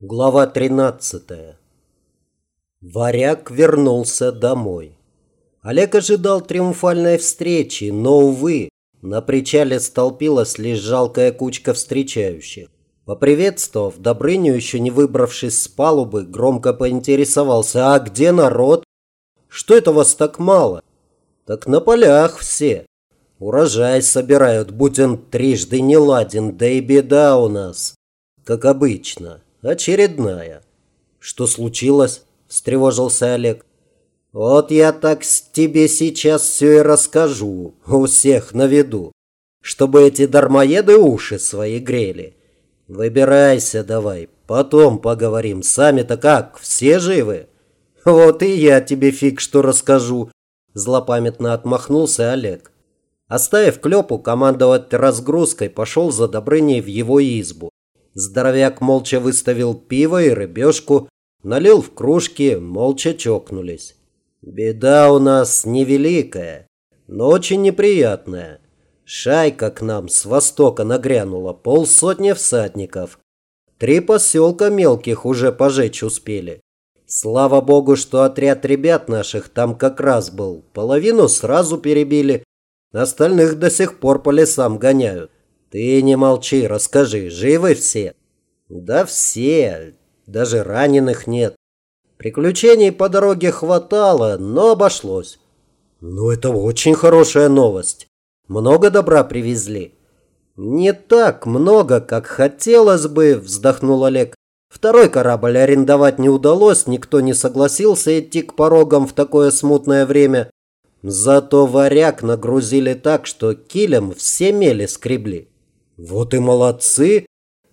Глава 13. Варяг вернулся домой. Олег ожидал триумфальной встречи, но, увы, на причале столпилась лишь жалкая кучка встречающих. Поприветствовав Добрыню, еще не выбравшись с палубы, громко поинтересовался, а где народ? Что это вас так мало? Так на полях все. Урожай собирают, будь он трижды не ладен, да и беда у нас, как обычно. Очередная. Что случилось? Встревожился Олег. Вот я так тебе сейчас все и расскажу, у всех на виду, чтобы эти дармоеды уши свои грели. Выбирайся давай, потом поговорим. Сами-то как, все живы? Вот и я тебе фиг что расскажу, злопамятно отмахнулся Олег. Оставив Клёпу командовать разгрузкой, пошел за Добрыней в его избу. Здоровяк молча выставил пиво и рыбешку, налил в кружки, молча чокнулись. Беда у нас невеликая, но очень неприятная. Шайка к нам с востока нагрянула, полсотни всадников. Три поселка мелких уже пожечь успели. Слава богу, что отряд ребят наших там как раз был. Половину сразу перебили, остальных до сих пор по лесам гоняют. Ты не молчи, расскажи, живы все? Да все, даже раненых нет. Приключений по дороге хватало, но обошлось. Ну, это очень хорошая новость. Много добра привезли. Не так много, как хотелось бы, вздохнул Олег. Второй корабль арендовать не удалось, никто не согласился идти к порогам в такое смутное время. Зато варяг нагрузили так, что килем все мели скребли. Вот и молодцы.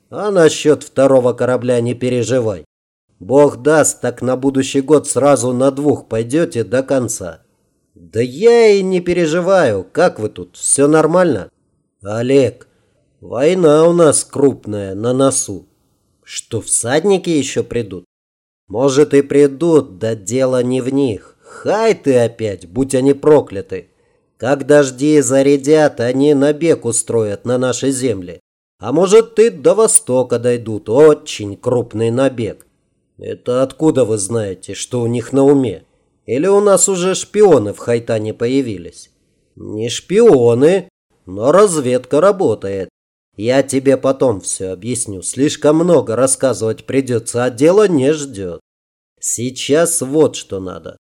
А насчет второго корабля не переживай. Бог даст, так на будущий год сразу на двух пойдете до конца. Да я и не переживаю. Как вы тут? Все нормально? Олег, война у нас крупная, на носу. Что, всадники еще придут? Может и придут, да дело не в них. Хай ты опять, будь они прокляты. Как дожди зарядят, они набег устроят на нашей земле. А может, ты до востока дойдут. Очень крупный набег. Это откуда вы знаете, что у них на уме? Или у нас уже шпионы в Хайтане появились? Не шпионы, но разведка работает. Я тебе потом все объясню. Слишком много рассказывать придется, а дело не ждет. Сейчас вот что надо.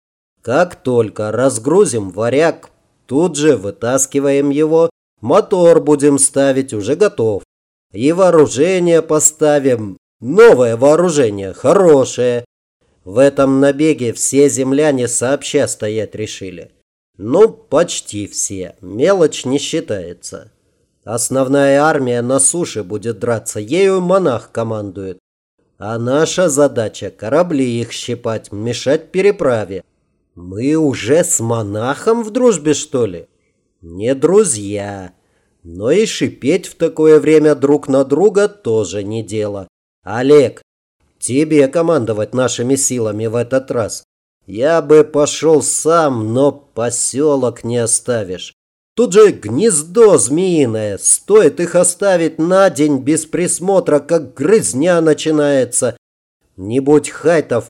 Как только разгрузим варяг Тут же вытаскиваем его, мотор будем ставить, уже готов. И вооружение поставим. Новое вооружение, хорошее. В этом набеге все земляне сообща стоять решили. Ну, почти все. Мелочь не считается. Основная армия на суше будет драться, ею монах командует. А наша задача – корабли их щипать, мешать переправе. Мы уже с монахом в дружбе, что ли? Не друзья. Но и шипеть в такое время друг на друга тоже не дело. Олег, тебе командовать нашими силами в этот раз. Я бы пошел сам, но поселок не оставишь. Тут же гнездо змеиное. Стоит их оставить на день без присмотра, как грызня начинается. Не будь хайтов,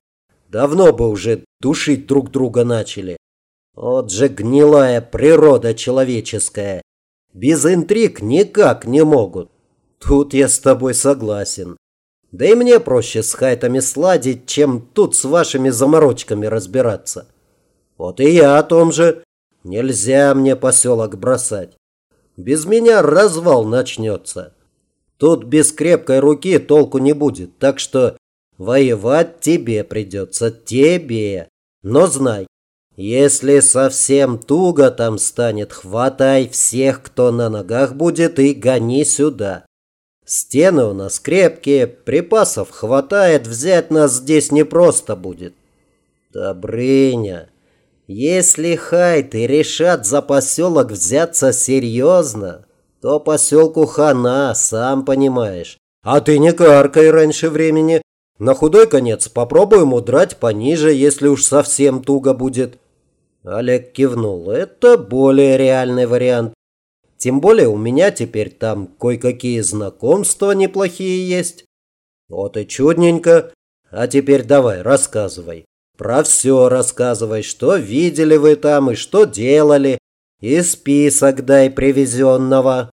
Давно бы уже душить друг друга начали. Вот же гнилая природа человеческая. Без интриг никак не могут. Тут я с тобой согласен. Да и мне проще с хайтами сладить, чем тут с вашими заморочками разбираться. Вот и я о том же. Нельзя мне поселок бросать. Без меня развал начнется. Тут без крепкой руки толку не будет, так что Воевать тебе придется, тебе. Но знай, если совсем туго там станет, хватай всех, кто на ногах будет, и гони сюда. Стены у нас крепкие, припасов хватает, взять нас здесь непросто будет. Добрыня, если хайты решат за поселок взяться серьезно, то поселку хана, сам понимаешь. А ты не каркай раньше времени, на худой конец попробуем удрать пониже, если уж совсем туго будет. Олег кивнул. Это более реальный вариант. Тем более у меня теперь там кое-какие знакомства неплохие есть. Вот и чудненько. А теперь давай, рассказывай. Про все рассказывай, что видели вы там и что делали. И список дай привезенного.